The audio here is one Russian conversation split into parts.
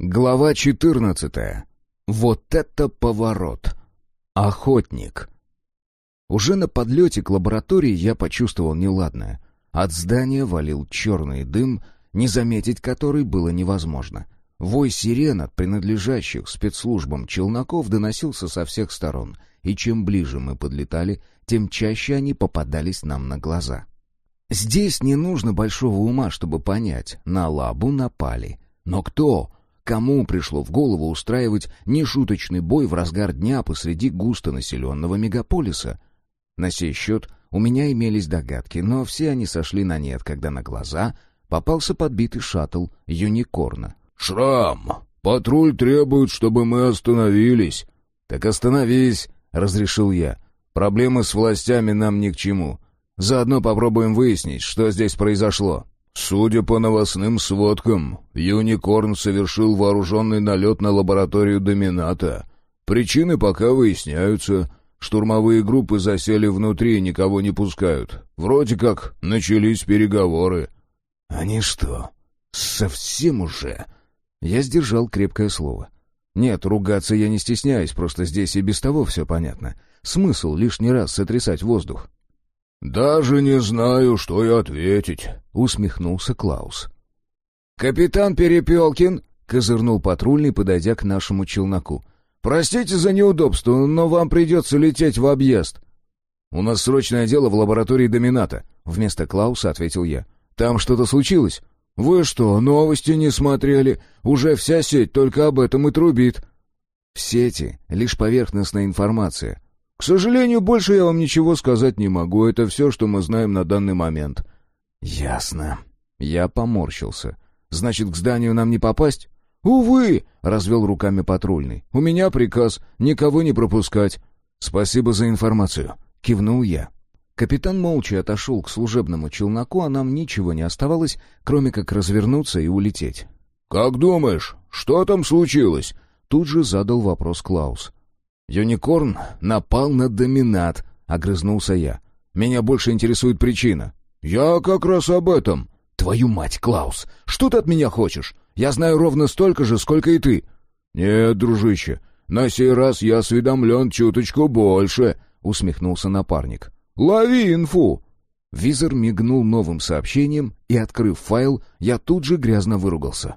Глава 14. Вот это поворот. Охотник. Уже на подлете к лаборатории я почувствовал неладное. От здания валил черный дым, не заметить который было невозможно. Вой сирен от принадлежащих спецслужбам челноков доносился со всех сторон, и чем ближе мы подлетали, тем чаще они попадались нам на глаза. Здесь не нужно большого ума, чтобы понять, на лабу напали. Но кто? Кому пришло в голову устраивать нешуточный бой в разгар дня посреди густонаселенного мегаполиса? На сей счет у меня имелись догадки, но все они сошли на нет, когда на глаза попался подбитый шаттл «Юникорна». «Шрам! Патруль требует, чтобы мы остановились!» «Так остановись!» — разрешил я. «Проблемы с властями нам ни к чему. Заодно попробуем выяснить, что здесь произошло». Судя по новостным сводкам, Юникорн совершил вооруженный налет на лабораторию Домината. Причины пока выясняются. Штурмовые группы засели внутри и никого не пускают. Вроде как начались переговоры. «Они что, совсем уже?» Я сдержал крепкое слово. «Нет, ругаться я не стесняюсь, просто здесь и без того все понятно. Смысл лишний раз сотрясать воздух. «Даже не знаю, что и ответить», — усмехнулся Клаус. «Капитан Перепелкин», — козырнул патрульный, подойдя к нашему челноку. «Простите за неудобство, но вам придется лететь в объезд». «У нас срочное дело в лаборатории Домината», — вместо Клауса ответил я. «Там что-то случилось?» «Вы что, новости не смотрели? Уже вся сеть только об этом и трубит». «В сети лишь поверхностная информация. К сожалению, больше я вам ничего сказать не могу. Это все, что мы знаем на данный момент. Ясно. Я поморщился. Значит, к зданию нам не попасть? Увы, развел руками патрульный. У меня приказ никого не пропускать. Спасибо за информацию, кивнул я. Капитан молча отошел к служебному челноку, а нам ничего не оставалось, кроме как развернуться и улететь. «Как думаешь, что там случилось?» Тут же задал вопрос Клаус. «Юникорн напал на доминат», — огрызнулся я. «Меня больше интересует причина». «Я как раз об этом». «Твою мать, Клаус, что ты от меня хочешь? Я знаю ровно столько же, сколько и ты». «Нет, дружище, на сей раз я осведомлен чуточку больше», — усмехнулся напарник. «Лови инфу!» Визор мигнул новым сообщением, и, открыв файл, я тут же грязно выругался.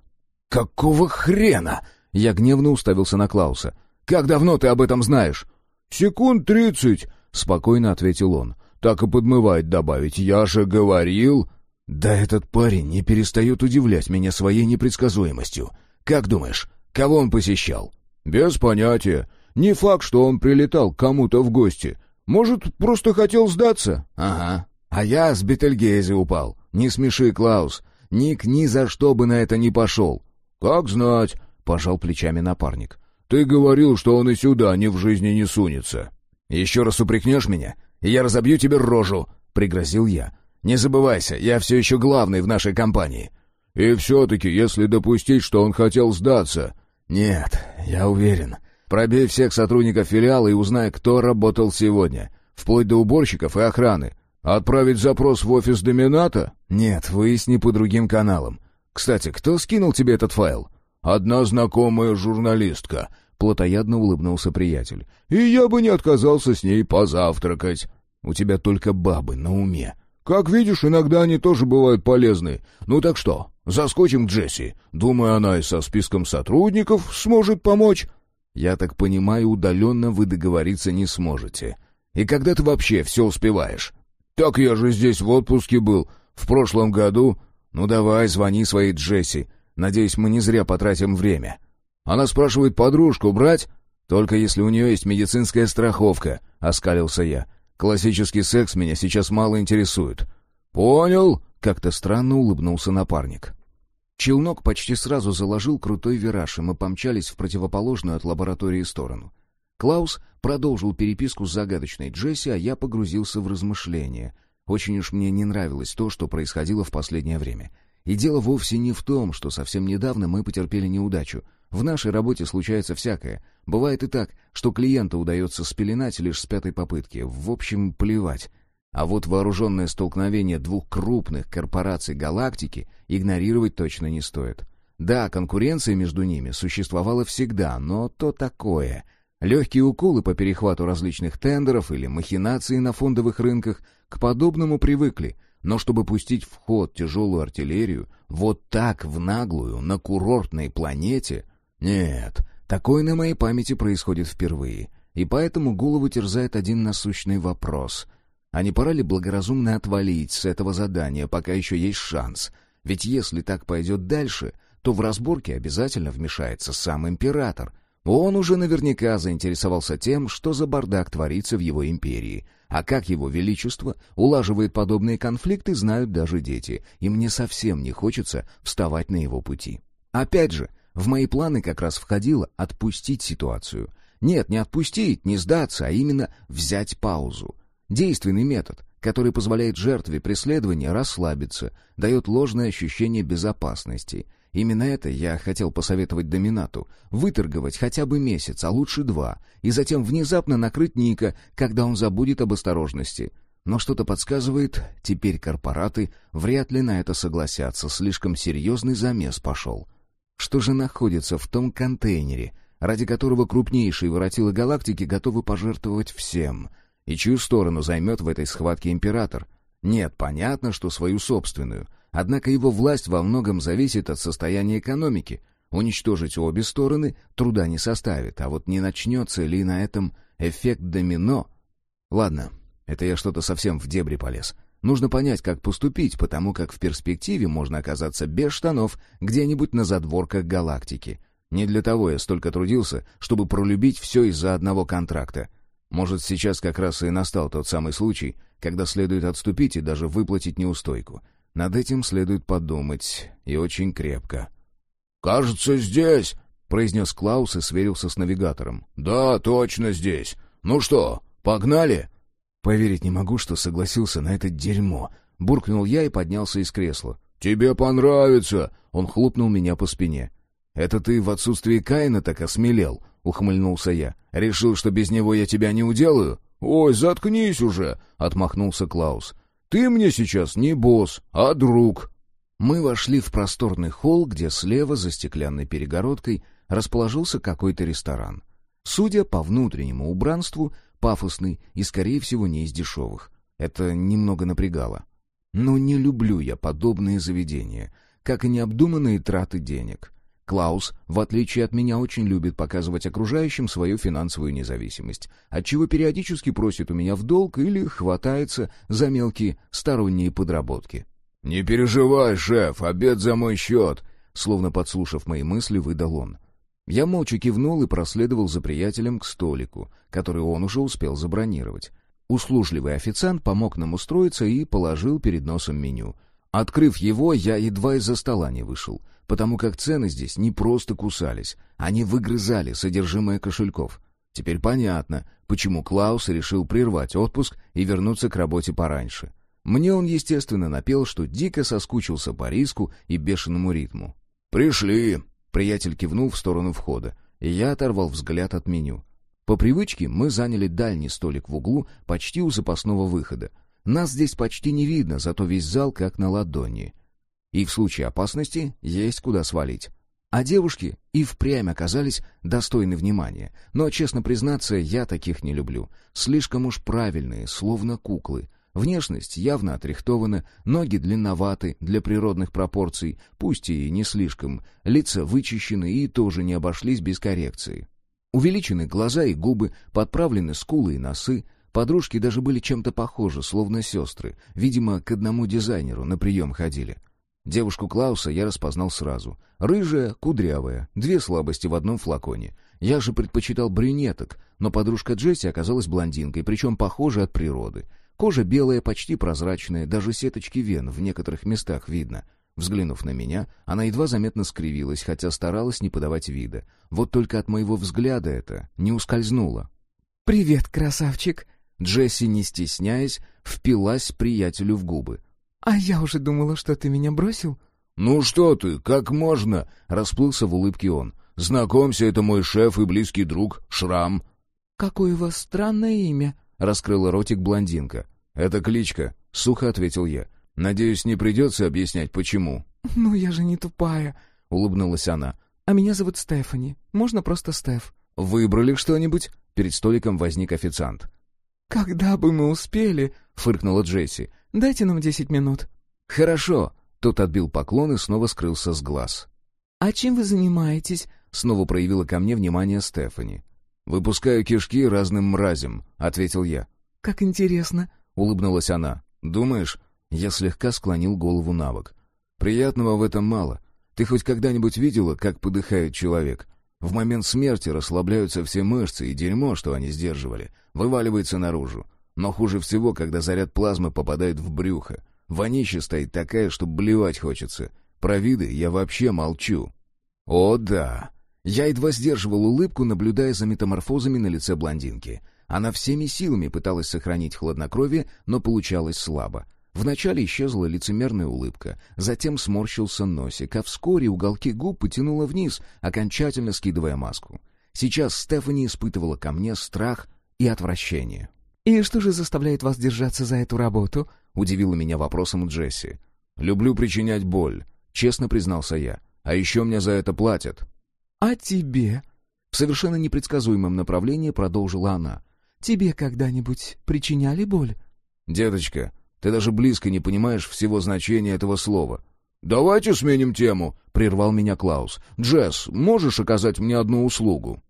«Какого хрена?» Я гневно уставился на Клауса. Как давно ты об этом знаешь?» «Секунд тридцать», — спокойно ответил он. «Так и подмывает добавить. Я же говорил...» «Да этот парень не перестает удивлять меня своей непредсказуемостью. Как думаешь, кого он посещал?» «Без понятия. Не факт, что он прилетал к кому-то в гости. Может, просто хотел сдаться?» «Ага. А я с Бетельгейзе упал. Не смеши, Клаус. Ник ни за что бы на это не пошел». «Как знать», — пожал плечами напарник. Ты говорил, что он и сюда ни в жизни не сунется. Еще раз упрекнешь меня, и я разобью тебе рожу, пригрозил я. Не забывайся, я все еще главный в нашей компании. И все-таки, если допустить, что он хотел сдаться... Нет, я уверен. Пробей всех сотрудников филиала и узнай, кто работал сегодня. Вплоть до уборщиков и охраны. Отправить запрос в офис Домината? Нет, выясни по другим каналам. Кстати, кто скинул тебе этот файл? «Одна знакомая журналистка», — плотоядно улыбнулся приятель. «И я бы не отказался с ней позавтракать». «У тебя только бабы на уме». «Как видишь, иногда они тоже бывают полезны. Ну так что, заскочим к Джесси. Думаю, она и со списком сотрудников сможет помочь». «Я так понимаю, удаленно вы договориться не сможете. И когда ты вообще все успеваешь?» «Так я же здесь в отпуске был. В прошлом году...» «Ну давай, звони своей Джесси. Надеюсь, мы не зря потратим время. Она спрашивает подружку брать? Только если у нее есть медицинская страховка, оскалился я. Классический секс меня сейчас мало интересует. Понял? Как-то странно улыбнулся напарник. Челнок почти сразу заложил крутой вираж, и мы помчались в противоположную от лаборатории сторону. Клаус продолжил переписку с загадочной Джесси, а я погрузился в размышления. Очень уж мне не нравилось то, что происходило в последнее время. И дело вовсе не в том, что совсем недавно мы потерпели неудачу. В нашей работе случается всякое. Бывает и так, что клиента удается спеленать лишь с пятой попытки. В общем, плевать. А вот вооруженное столкновение двух крупных корпораций галактики игнорировать точно не стоит. Да, конкуренция между ними существовала всегда, но то такое. Легкие уколы по перехвату различных тендеров или махинации на фондовых рынках к подобному привыкли, но чтобы пустить в ход тяжелую артиллерию вот так в наглую на курортной планете... Нет, такое на моей памяти происходит впервые, и поэтому голову терзает один насущный вопрос. А не пора ли благоразумно отвалить с этого задания, пока еще есть шанс? Ведь если так пойдет дальше, то в разборке обязательно вмешается сам император. Он уже наверняка заинтересовался тем, что за бардак творится в его империи. А как его величество улаживает подобные конфликты, знают даже дети, и мне совсем не хочется вставать на его пути. Опять же, в мои планы как раз входило отпустить ситуацию. Нет, не отпустить, не сдаться, а именно взять паузу. Действенный метод, который позволяет жертве преследования расслабиться, дает ложное ощущение безопасности — Именно это я хотел посоветовать Доминату. Выторговать хотя бы месяц, а лучше два, и затем внезапно накрыть Ника, когда он забудет об осторожности. Но что-то подсказывает, теперь корпораты вряд ли на это согласятся, слишком серьезный замес пошел. Что же находится в том контейнере, ради которого крупнейшие воротилы галактики готовы пожертвовать всем? И чью сторону займет в этой схватке император? Нет, понятно, что свою собственную — Однако его власть во многом зависит от состояния экономики. Уничтожить обе стороны труда не составит, а вот не начнется ли на этом эффект домино? Ладно, это я что-то совсем в дебри полез. Нужно понять, как поступить, потому как в перспективе можно оказаться без штанов где-нибудь на задворках галактики. Не для того я столько трудился, чтобы пролюбить все из-за одного контракта. Может, сейчас как раз и настал тот самый случай, когда следует отступить и даже выплатить неустойку. Над этим следует подумать, и очень крепко. «Кажется, здесь», — произнес Клаус и сверился с навигатором. «Да, точно здесь. Ну что, погнали?» «Поверить не могу, что согласился на это дерьмо», — буркнул я и поднялся из кресла. «Тебе понравится!» — он хлопнул меня по спине. «Это ты в отсутствии Каина так осмелел?» — ухмыльнулся я. «Решил, что без него я тебя не уделаю?» «Ой, заткнись уже!» — отмахнулся Клаус. Ты мне сейчас не босс, а друг». Мы вошли в просторный холл, где слева, за стеклянной перегородкой, расположился какой-то ресторан. Судя по внутреннему убранству, пафосный и, скорее всего, не из дешевых. Это немного напрягало. Но не люблю я подобные заведения, как и необдуманные траты денег. Клаус, в отличие от меня, очень любит показывать окружающим свою финансовую независимость, отчего периодически просит у меня в долг или хватается за мелкие сторонние подработки. «Не переживай, шеф, обед за мой счет», словно подслушав мои мысли, выдал он. Я молча кивнул и проследовал за приятелем к столику, который он уже успел забронировать. Услужливый официант помог нам устроиться и положил перед носом меню. Открыв его, я едва из-за стола не вышел потому как цены здесь не просто кусались, они выгрызали содержимое кошельков. Теперь понятно, почему Клаус решил прервать отпуск и вернуться к работе пораньше. Мне он, естественно, напел, что дико соскучился по риску и бешеному ритму. «Пришли!» — приятель кивнул в сторону входа, и я оторвал взгляд от меню. По привычке мы заняли дальний столик в углу, почти у запасного выхода. Нас здесь почти не видно, зато весь зал как на ладони и в случае опасности есть куда свалить. А девушки и впрямь оказались достойны внимания. Но, честно признаться, я таких не люблю. Слишком уж правильные, словно куклы. Внешность явно отрихтована, ноги длинноваты для природных пропорций, пусть и не слишком, лица вычищены и тоже не обошлись без коррекции. Увеличены глаза и губы, подправлены скулы и носы, подружки даже были чем-то похожи, словно сестры, видимо, к одному дизайнеру на прием ходили — Девушку Клауса я распознал сразу. Рыжая, кудрявая, две слабости в одном флаконе. Я же предпочитал брюнеток, но подружка Джесси оказалась блондинкой, причем похожей от природы. Кожа белая, почти прозрачная, даже сеточки вен в некоторых местах видно. Взглянув на меня, она едва заметно скривилась, хотя старалась не подавать вида. Вот только от моего взгляда это не ускользнуло. «Привет, красавчик!» Джесси, не стесняясь, впилась приятелю в губы. «А я уже думала, что ты меня бросил». «Ну что ты, как можно?» — расплылся в улыбке он. «Знакомься, это мой шеф и близкий друг, Шрам». «Какое у вас странное имя?» — раскрыла ротик блондинка. «Это кличка», — сухо ответил я. «Надеюсь, не придется объяснять, почему». «Ну, я же не тупая». улыбнулась она. «А меня зовут Стефани. Можно просто Стеф». «Выбрали что-нибудь?» Перед столиком возник официант. «Когда бы мы успели?» — фыркнула Джесси. «Дайте нам десять минут». «Хорошо». Тот отбил поклон и снова скрылся с глаз. «А чем вы занимаетесь?» — снова проявила ко мне внимание Стефани. «Выпускаю кишки разным мразям», — ответил я. «Как интересно», — улыбнулась она. «Думаешь?» Я слегка склонил голову на бок. «Приятного в этом мало. Ты хоть когда-нибудь видела, как подыхает человек? В момент смерти расслабляются все мышцы, и дерьмо, что они сдерживали, вываливается наружу. Но хуже всего, когда заряд плазмы попадает в брюхо. Вонища стоит такая, что блевать хочется. Про виды я вообще молчу». «О, да!» Я едва сдерживал улыбку, наблюдая за метаморфозами на лице блондинки. Она всеми силами пыталась сохранить хладнокровие, но получалось слабо. Вначале исчезла лицемерная улыбка, затем сморщился носик, а вскоре уголки губ потянуло вниз, окончательно скидывая маску. Сейчас Стефани испытывала ко мне страх и отвращение. «И что же заставляет вас держаться за эту работу?» — удивила меня вопросом Джесси. «Люблю причинять боль», — честно признался я. «А еще мне за это платят». «А тебе?» В совершенно непредсказуемом направлении продолжила она. «Тебе когда-нибудь причиняли боль?» «Деточка, ты даже близко не понимаешь всего значения этого слова». «Давайте сменим тему», — прервал меня Клаус. «Джесс, можешь оказать мне одну услугу?»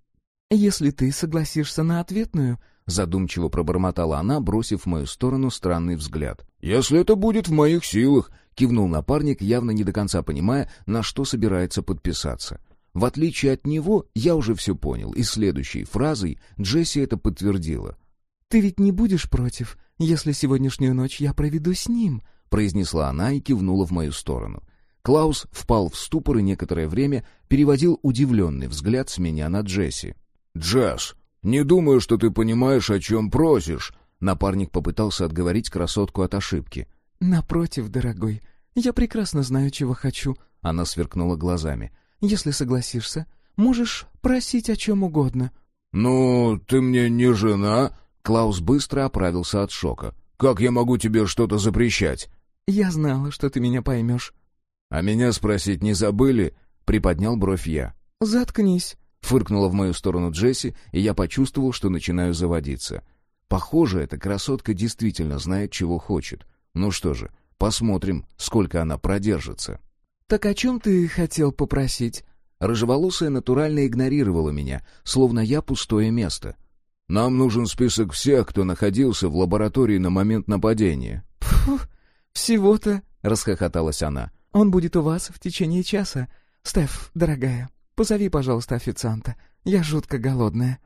«Если ты согласишься на ответную», — задумчиво пробормотала она, бросив в мою сторону странный взгляд. «Если это будет в моих силах», — кивнул напарник, явно не до конца понимая, на что собирается подписаться. В отличие от него, я уже все понял, и следующей фразой Джесси это подтвердила. «Ты ведь не будешь против, если сегодняшнюю ночь я проведу с ним?» произнесла она и кивнула в мою сторону. Клаус впал в ступор и некоторое время переводил удивленный взгляд с меня на Джесси. «Джесс, не думаю, что ты понимаешь, о чем просишь», Напарник попытался отговорить красотку от ошибки. «Напротив, дорогой, я прекрасно знаю, чего хочу», — она сверкнула глазами. Если согласишься, можешь просить о чем угодно». «Ну, ты мне не жена?» Клаус быстро оправился от шока. «Как я могу тебе что-то запрещать?» «Я знала, что ты меня поймешь». «А меня спросить не забыли?» — приподнял бровь я. «Заткнись», — фыркнула в мою сторону Джесси, и я почувствовал, что начинаю заводиться. Похоже, эта красотка действительно знает, чего хочет. Ну что же, посмотрим, сколько она продержится. «Так о чем ты хотел попросить?» Рыжеволосая натурально игнорировала меня, словно я пустое место. «Нам нужен список всех, кто находился в лаборатории на момент нападения». «Фу, всего-то...» — расхохоталась она. «Он будет у вас в течение часа. Стеф, дорогая, позови, пожалуйста, официанта. Я жутко голодная».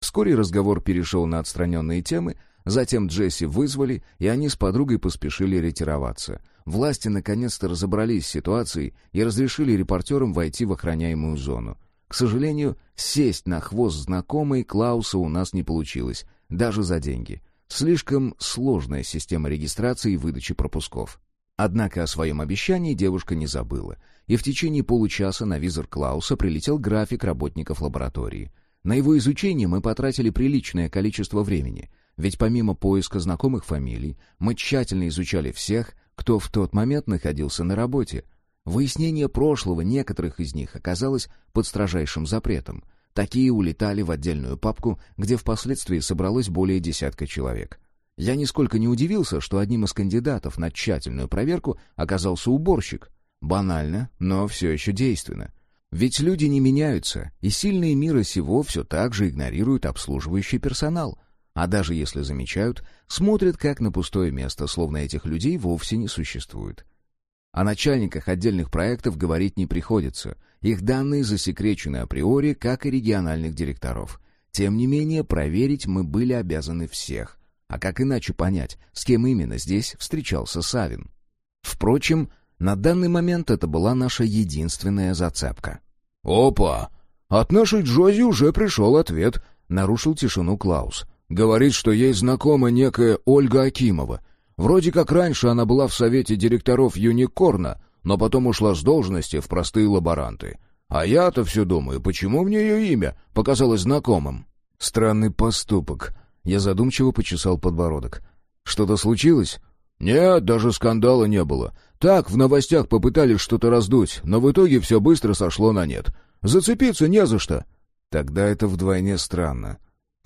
Вскоре разговор перешел на отстраненные темы, затем Джесси вызвали, и они с подругой поспешили ретироваться — Власти наконец-то разобрались с ситуацией и разрешили репортерам войти в охраняемую зону. К сожалению, сесть на хвост знакомой Клауса у нас не получилось, даже за деньги. Слишком сложная система регистрации и выдачи пропусков. Однако о своем обещании девушка не забыла, и в течение получаса на визор Клауса прилетел график работников лаборатории. На его изучение мы потратили приличное количество времени, ведь помимо поиска знакомых фамилий, мы тщательно изучали всех, кто в тот момент находился на работе. Выяснение прошлого некоторых из них оказалось под строжайшим запретом. Такие улетали в отдельную папку, где впоследствии собралось более десятка человек. Я нисколько не удивился, что одним из кандидатов на тщательную проверку оказался уборщик. Банально, но все еще действенно. Ведь люди не меняются, и сильные мира сего все так же игнорируют обслуживающий персонал — а даже если замечают, смотрят как на пустое место, словно этих людей вовсе не существует. О начальниках отдельных проектов говорить не приходится. Их данные засекречены априори, как и региональных директоров. Тем не менее, проверить мы были обязаны всех. А как иначе понять, с кем именно здесь встречался Савин? Впрочем, на данный момент это была наша единственная зацепка. «Опа! От нашей Джози уже пришел ответ», — нарушил тишину Клаус. Говорит, что ей знакома некая Ольга Акимова. Вроде как раньше она была в совете директоров Юникорна, но потом ушла с должности в простые лаборанты. А я-то все думаю, почему мне ее имя показалось знакомым? Странный поступок. Я задумчиво почесал подбородок. Что-то случилось? «Нет, даже скандала не было. Так, в новостях попытались что-то раздуть, но в итоге все быстро сошло на нет. Зацепиться не за что». Тогда это вдвойне странно.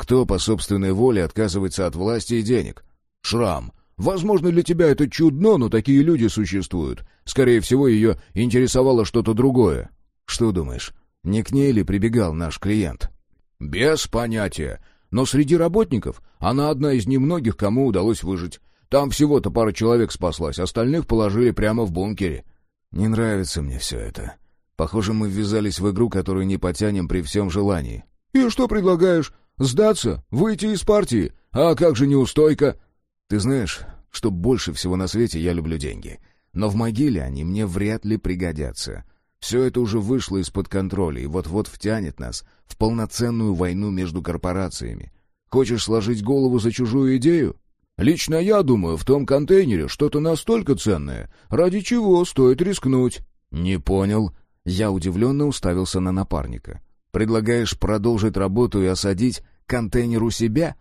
Кто по собственной воле отказывается от власти и денег? «Шрам, возможно, для тебя это чудно, но такие люди существуют. Скорее всего, ее интересовало что-то другое». «Что думаешь, не к ней ли прибегал наш клиент?» «Без понятия. Но среди работников она одна из немногих, кому удалось выжить. Там всего-то пара человек спаслась, остальных положили прямо в бункере. Не нравится мне все это. Похоже, мы ввязались в игру, которую не потянем при всем желании. И что предлагаешь? Сдаться? Выйти из партии? А как же неустойка? Ты знаешь, что больше всего на свете я люблю деньги. Но в могиле они мне вряд ли пригодятся. Все это уже вышло из-под контроля и вот-вот втянет нас в полноценную войну между корпорациями. Хочешь сложить голову за чужую идею? Лично я думаю, в том контейнере что-то настолько ценное, ради чего стоит рискнуть. Не понял. Я удивленно уставился на напарника. Предлагаешь продолжить работу и осадить контейнер у себя?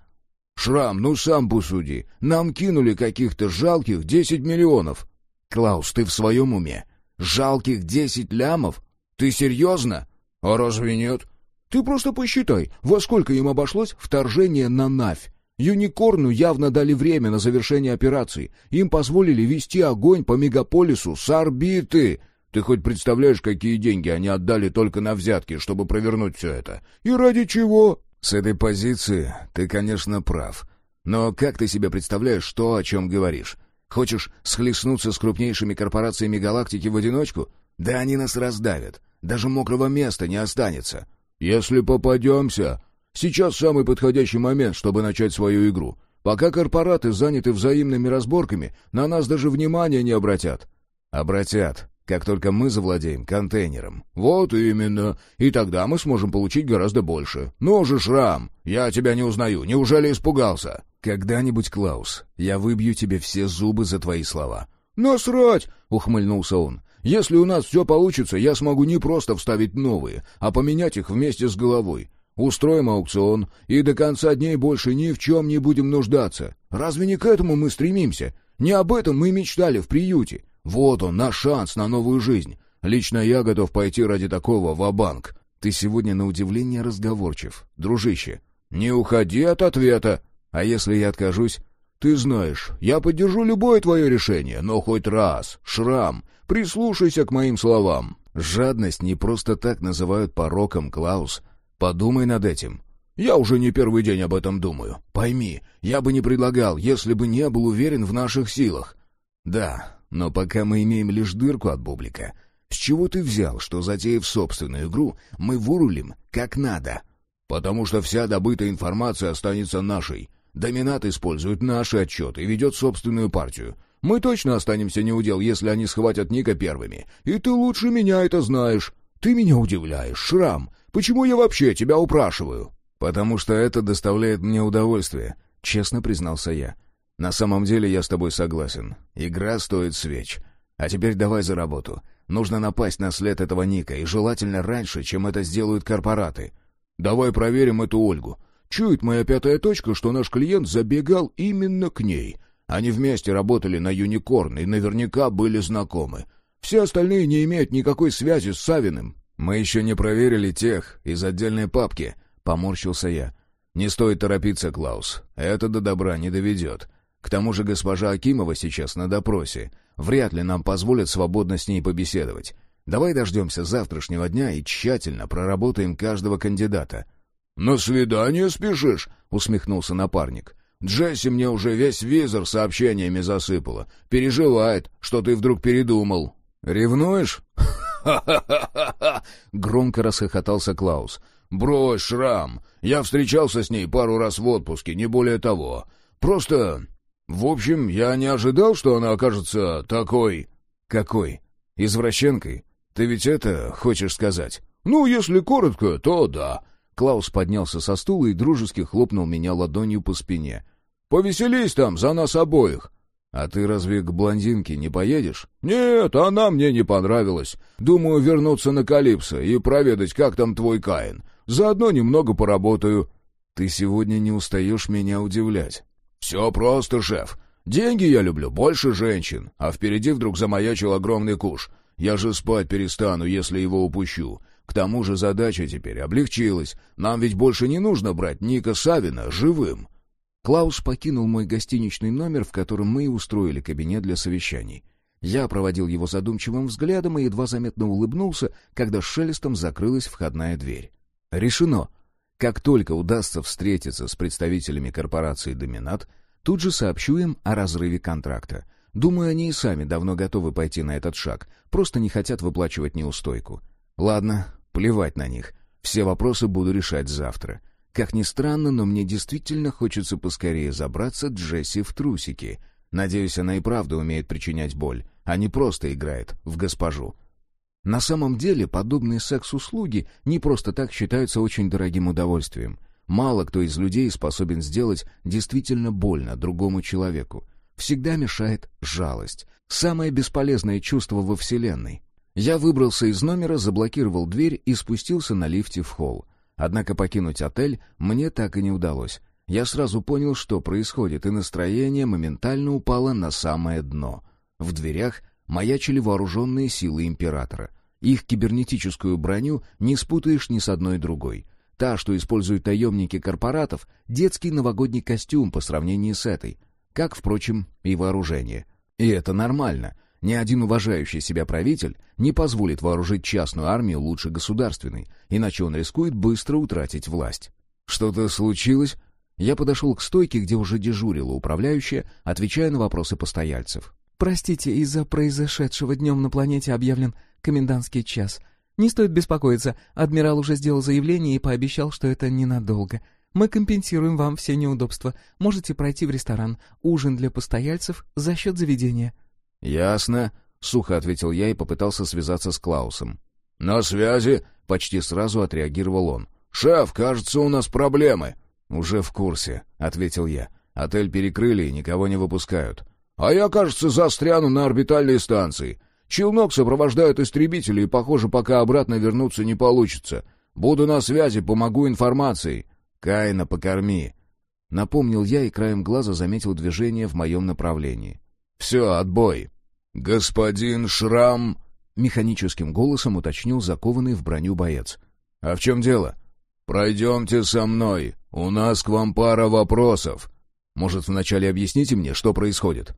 Шрам, ну сам посуди. Нам кинули каких-то жалких десять миллионов. Клаус, ты в своем уме? Жалких десять лямов? Ты серьезно? А разве нет? Ты просто посчитай, во сколько им обошлось вторжение на Навь. Юникорну явно дали время на завершение операции. Им позволили вести огонь по мегаполису с орбиты. Ты хоть представляешь, какие деньги они отдали только на взятки, чтобы провернуть все это? И ради чего? С этой позиции ты, конечно, прав. Но как ты себе представляешь то, о чем говоришь? Хочешь схлестнуться с крупнейшими корпорациями галактики в одиночку? Да они нас раздавят. Даже мокрого места не останется. Если попадемся, Сейчас самый подходящий момент, чтобы начать свою игру. Пока корпораты заняты взаимными разборками, на нас даже внимания не обратят». «Обратят, как только мы завладеем контейнером». «Вот именно. И тогда мы сможем получить гораздо больше. Ну же, Шрам, я тебя не узнаю. Неужели испугался?» «Когда-нибудь, Клаус, я выбью тебе все зубы за твои слова». «Насрать!» — ухмыльнулся он. «Если у нас все получится, я смогу не просто вставить новые, а поменять их вместе с головой. Устроим аукцион, и до конца дней больше ни в чем не будем нуждаться. Разве не к этому мы стремимся? Не об этом мы мечтали в приюте. Вот он, наш шанс на новую жизнь. Лично я готов пойти ради такого в банк Ты сегодня на удивление разговорчив, дружище. Не уходи от ответа. А если я откажусь? Ты знаешь, я поддержу любое твое решение, но хоть раз, Шрам, прислушайся к моим словам. Жадность не просто так называют пороком, Клаус. Подумай над этим. Я уже не первый день об этом думаю. Пойми, я бы не предлагал, если бы не был уверен в наших силах. Да, но пока мы имеем лишь дырку от бублика. С чего ты взял, что, затеяв собственную игру, мы вырулим как надо? Потому что вся добытая информация останется нашей. Доминат использует наши отчеты и ведет собственную партию. Мы точно останемся неудел, если они схватят Ника первыми. И ты лучше меня это знаешь. Ты меня удивляешь, Шрам. Почему я вообще тебя упрашиваю?» «Потому что это доставляет мне удовольствие», — честно признался я. «На самом деле я с тобой согласен. Игра стоит свеч. А теперь давай за работу. Нужно напасть на след этого Ника, и желательно раньше, чем это сделают корпораты. Давай проверим эту Ольгу. Чует моя пятая точка, что наш клиент забегал именно к ней. Они вместе работали на Юникорн и наверняка были знакомы. Все остальные не имеют никакой связи с Савиным. «Мы еще не проверили тех из отдельной папки», — поморщился я. «Не стоит торопиться, Клаус. Это до добра не доведет. К тому же госпожа Акимова сейчас на допросе. Вряд ли нам позволят свободно с ней побеседовать. Давай дождемся завтрашнего дня и тщательно проработаем каждого кандидата». «На свидание спешишь?» — усмехнулся напарник. «Джесси мне уже весь визор сообщениями засыпала. Переживает, что ты вдруг передумал». «Ревнуешь?» «Ха-ха-ха-ха!» — громко расхохотался Клаус. «Брось, Шрам, я встречался с ней пару раз в отпуске, не более того. Просто... В общем, я не ожидал, что она окажется такой...» «Какой? Извращенкой? Ты ведь это хочешь сказать?» «Ну, если коротко, то да». Клаус поднялся со стула и дружески хлопнул меня ладонью по спине. «Повеселись там за нас обоих. «А ты разве к блондинке не поедешь?» «Нет, она мне не понравилась. Думаю вернуться на Калипсо и проведать, как там твой Каин. Заодно немного поработаю». «Ты сегодня не устаешь меня удивлять». «Все просто, шеф. Деньги я люблю больше женщин, а впереди вдруг замаячил огромный куш. Я же спать перестану, если его упущу. К тому же задача теперь облегчилась. Нам ведь больше не нужно брать Ника Савина живым. Клаус покинул мой гостиничный номер, в котором мы и устроили кабинет для совещаний. Я проводил его задумчивым взглядом и едва заметно улыбнулся, когда шелестом закрылась входная дверь. Решено. Как только удастся встретиться с представителями корпорации «Доминат», тут же сообщу им о разрыве контракта. Думаю, они и сами давно готовы пойти на этот шаг, просто не хотят выплачивать неустойку. Ладно, плевать на них. Все вопросы буду решать завтра. Как ни странно, но мне действительно хочется поскорее забраться Джесси в трусики. Надеюсь, она и правда умеет причинять боль, а не просто играет в госпожу. На самом деле, подобные секс-услуги не просто так считаются очень дорогим удовольствием. Мало кто из людей способен сделать действительно больно другому человеку. Всегда мешает жалость. Самое бесполезное чувство во Вселенной. Я выбрался из номера, заблокировал дверь и спустился на лифте в холл. Однако покинуть отель мне так и не удалось. Я сразу понял, что происходит, и настроение моментально упало на самое дно. В дверях маячили вооруженные силы императора. Их кибернетическую броню не спутаешь ни с одной другой. Та, что используют наемники корпоратов, детский новогодний костюм по сравнению с этой. Как, впрочем, и вооружение. И это нормально. Ни один уважающий себя правитель не позволит вооружить частную армию лучше государственной, иначе он рискует быстро утратить власть. Что-то случилось? Я подошел к стойке, где уже дежурила управляющая, отвечая на вопросы постояльцев. «Простите, из-за произошедшего днем на планете объявлен комендантский час. Не стоит беспокоиться, адмирал уже сделал заявление и пообещал, что это ненадолго. Мы компенсируем вам все неудобства. Можете пройти в ресторан. Ужин для постояльцев за счет заведения». «Ясно», — сухо ответил я и попытался связаться с Клаусом. «На связи», — почти сразу отреагировал он. «Шеф, кажется, у нас проблемы». «Уже в курсе», — ответил я. «Отель перекрыли и никого не выпускают. А я, кажется, застряну на орбитальной станции. Челнок сопровождают истребители, и, похоже, пока обратно вернуться не получится. Буду на связи, помогу информацией. Каина покорми. Напомнил я и краем глаза заметил движение в моем направлении. Все, отбой. Господин Шрам... Механическим голосом уточнил закованный в броню боец. «А в чем дело?» «Пройдемте со мной. У нас к вам пара вопросов. Может, вначале объясните мне, что происходит?»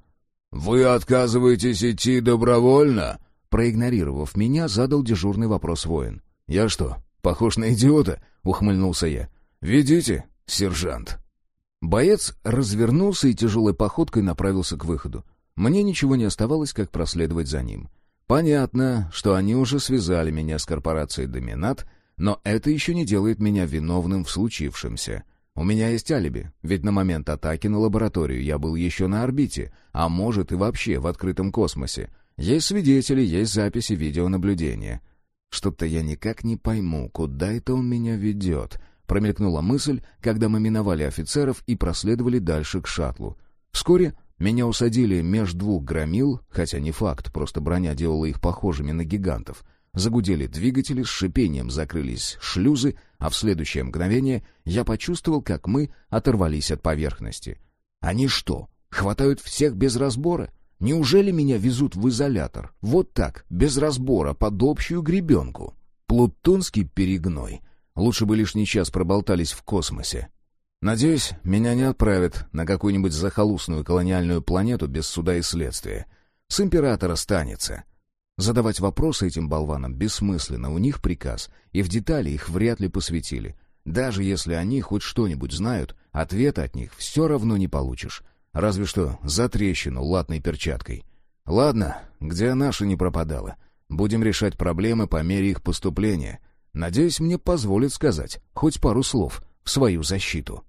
«Вы отказываетесь идти добровольно?» Проигнорировав меня, задал дежурный вопрос воин. «Я что, похож на идиота?» — ухмыльнулся я. «Ведите, сержант». Боец развернулся и тяжелой походкой направился к выходу. Мне ничего не оставалось, как проследовать за ним. Понятно, что они уже связали меня с корпорацией «Доминат», но это еще не делает меня виновным в случившемся. У меня есть алиби, ведь на момент атаки на лабораторию я был еще на орбите, а может и вообще в открытом космосе. Есть свидетели, есть записи видеонаблюдения. Что-то я никак не пойму, куда это он меня ведет. Промелькнула мысль, когда мы миновали офицеров и проследовали дальше к шаттлу. Вскоре меня усадили меж двух громил, хотя не факт, просто броня делала их похожими на гигантов. Загудели двигатели, с шипением закрылись шлюзы, а в следующее мгновение я почувствовал, как мы оторвались от поверхности. Они что, хватают всех без разбора? Неужели меня везут в изолятор? Вот так, без разбора, под общую гребенку? Плутонский перегной. Лучше бы лишний час проболтались в космосе. Надеюсь, меня не отправят на какую-нибудь захолустную колониальную планету без суда и следствия. С императора станется. Задавать вопросы этим болванам бессмысленно, у них приказ, и в детали их вряд ли посвятили. Даже если они хоть что-нибудь знают, ответа от них все равно не получишь. Разве что за трещину латной перчаткой. Ладно, где наша не пропадала. Будем решать проблемы по мере их поступления. Надеюсь, мне позволят сказать хоть пару слов в свою защиту.